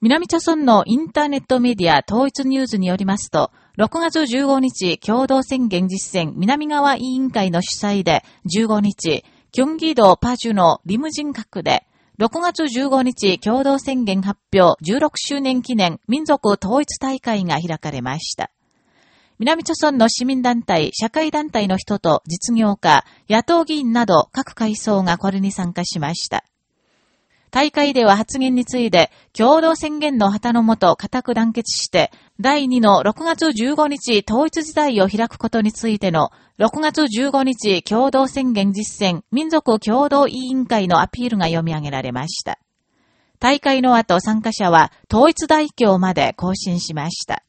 南朝村のインターネットメディア統一ニュースによりますと、6月15日共同宣言実践南側委員会の主催で15日、キョンギ道パジュのリムジン閣で、6月15日共同宣言発表16周年記念民族統一大会が開かれました。南朝村の市民団体、社会団体の人と実業家、野党議員など各階層がこれに参加しました。大会では発言について、共同宣言の旗のもと固く団結して、第2の6月15日統一時代を開くことについての、6月15日共同宣言実践民族共同委員会のアピールが読み上げられました。大会の後参加者は統一大教まで更新しました。